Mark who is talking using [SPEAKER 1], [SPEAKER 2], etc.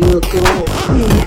[SPEAKER 1] 你有多。好
[SPEAKER 2] 看